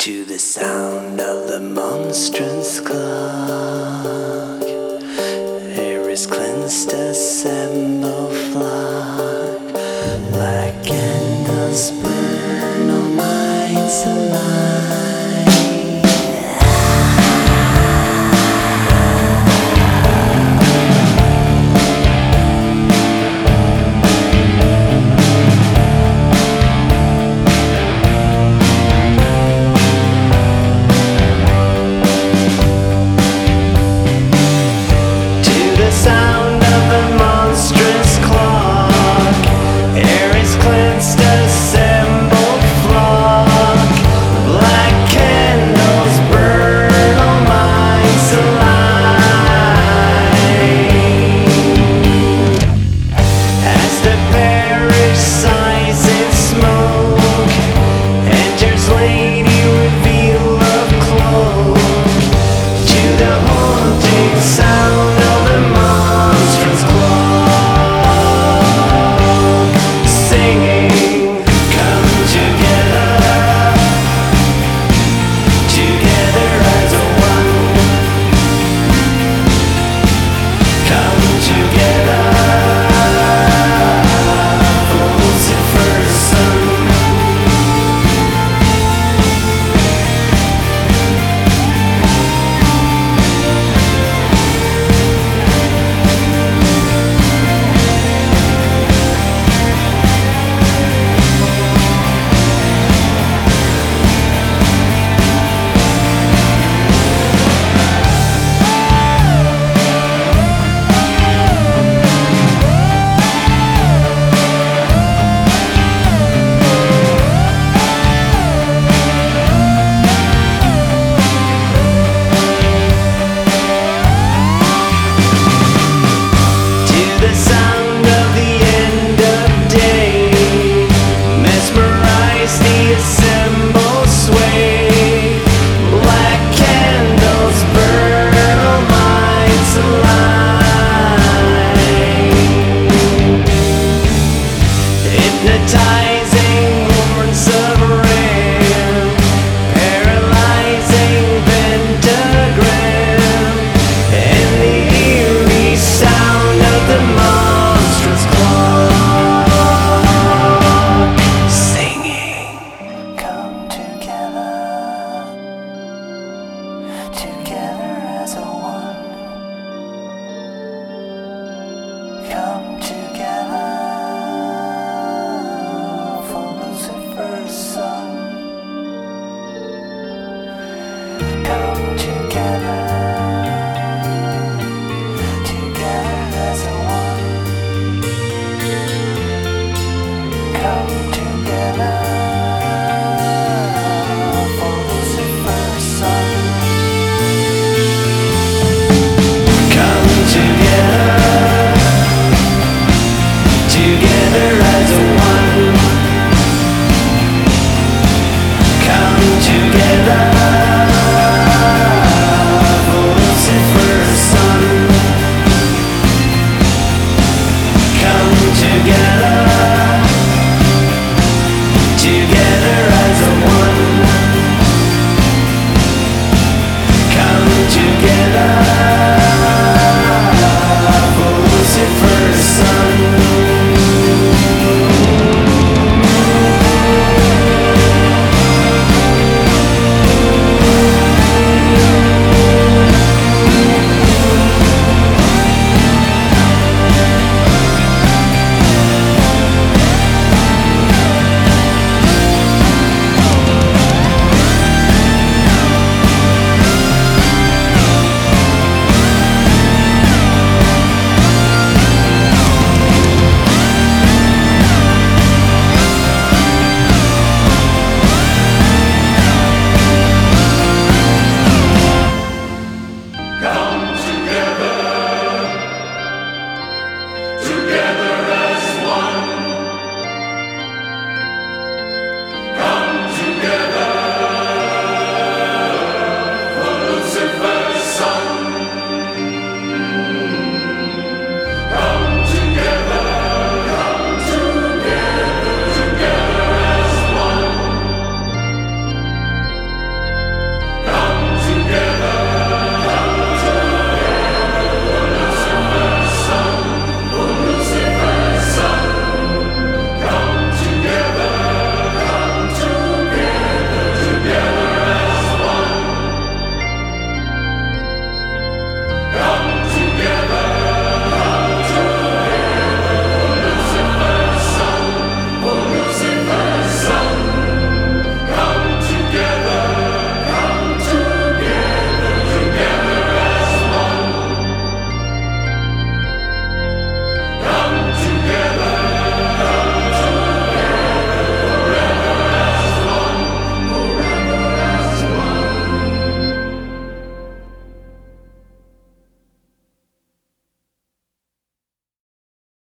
to the sound of the monstrous clock. Air is cleansed, assemble flock like candles. together as a one.